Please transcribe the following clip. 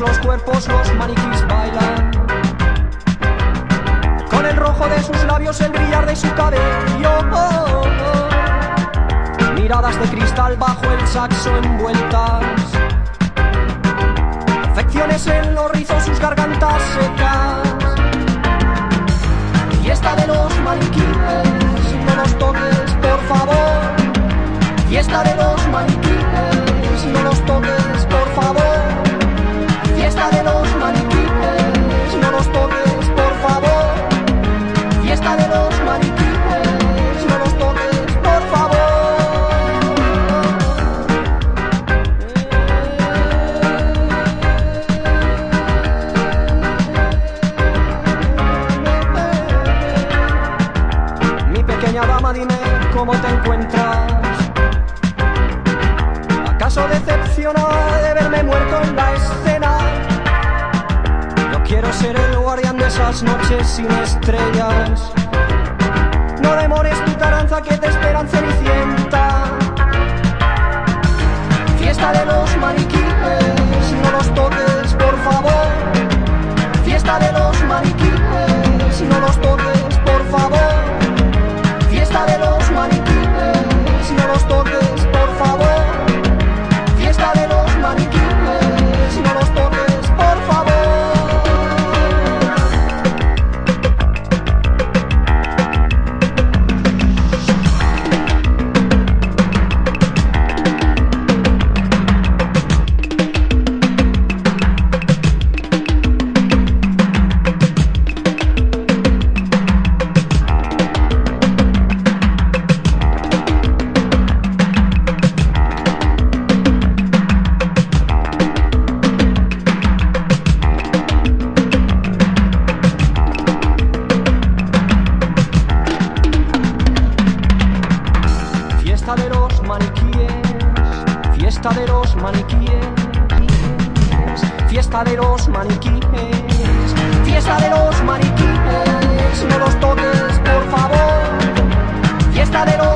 los cuerpos los maniquís bailan. Con el rojo de sus labios, el brillar de su cabello. Miradas de cristal bajo el saxo envueltas. Afecciones en los rizos, dime cómo te encuentras. ¿Acaso decepcionada de verme muerto en la escena? No quiero ser el guardián de esas noches sin estrellas. No demores tu taranza que te esperan cenicienta. Fiesta de los fiesta de los maniquíes, fiesta de los maniquíes, fiesta de los maniquíes, no los toques, por favor. Fiesta de los